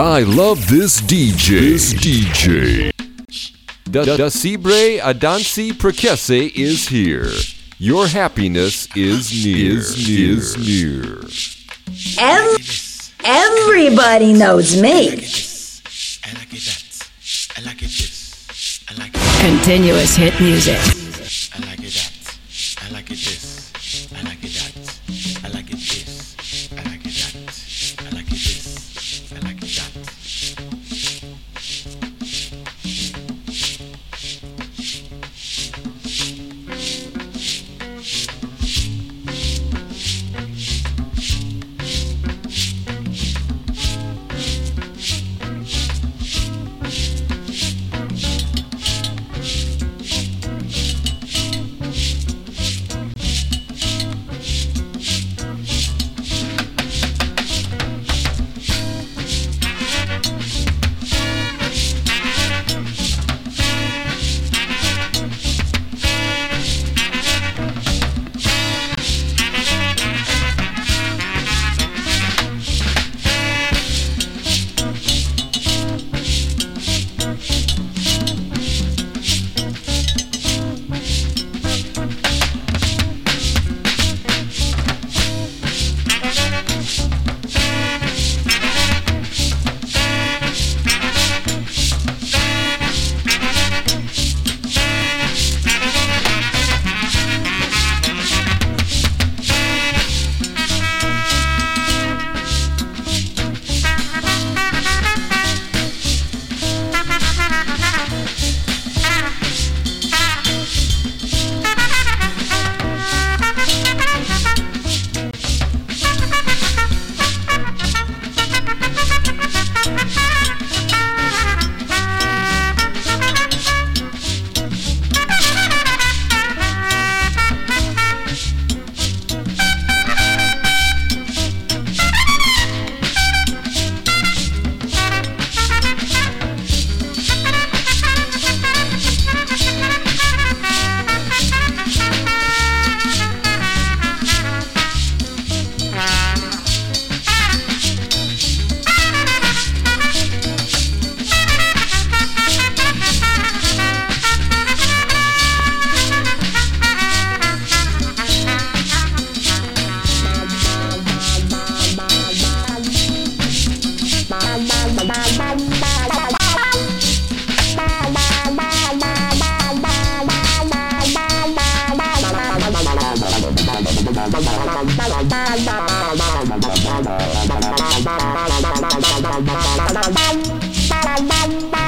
I love this DJ. This DJ. Da, da, da Cibre Adansi Prekese is here. Your happiness is near. Is near. Is near. Ev- everybody knows me. I like it that. I like it this. I like it. Continuous hit music. Bye.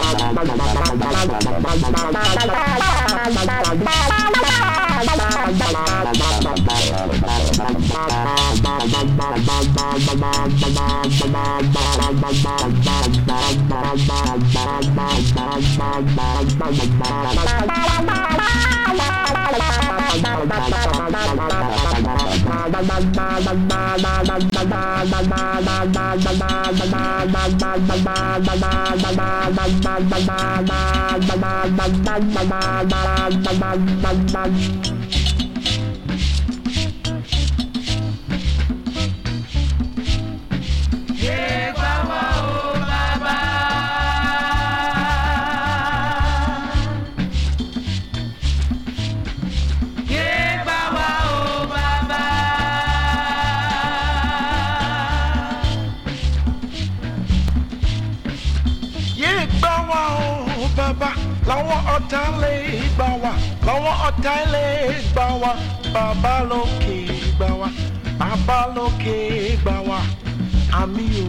Bye. Bàbá làwọn ọ̀tá lè gbà wá làwọn ọ̀tá lè gbà wá bàbá lókè gbà wá bàbá lókè gbà wá àmì o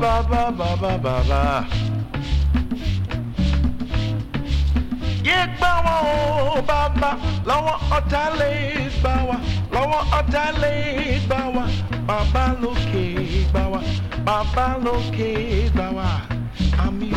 ba ba ba. Yé gbà bàbá lọ́wọ́ ọ̀tá lè lọ́wọ́ lè gbà wá bàbá lókè gbà wá bàbá lókè gbà wá. Àmì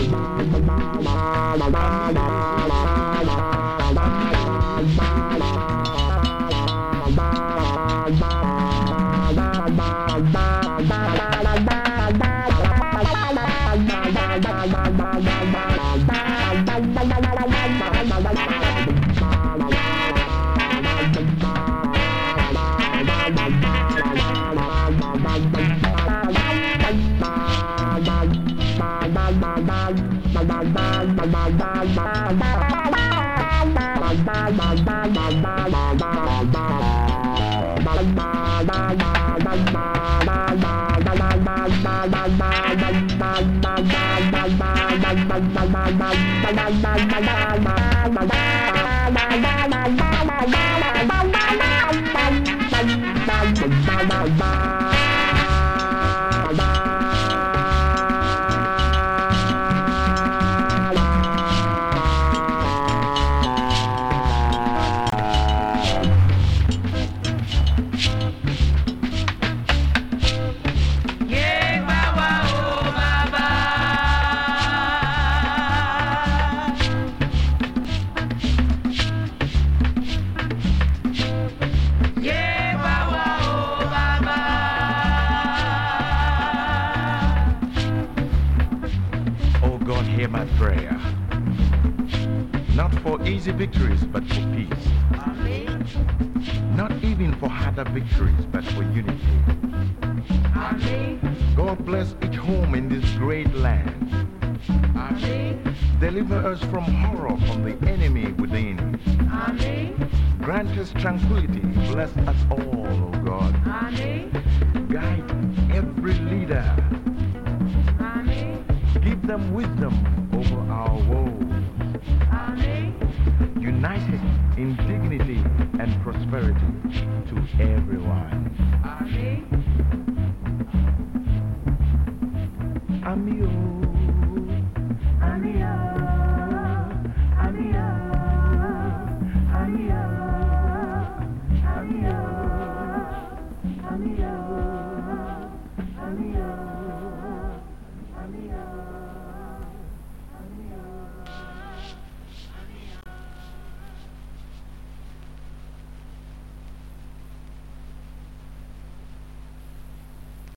Bye. Hear my prayer. Not for easy victories, but for peace. Not even for harder victories, but for unity. God bless each home in this great land. Deliver us from horror from the enemy within. Grant us tranquility. Bless us all, O God. Guide to everyone.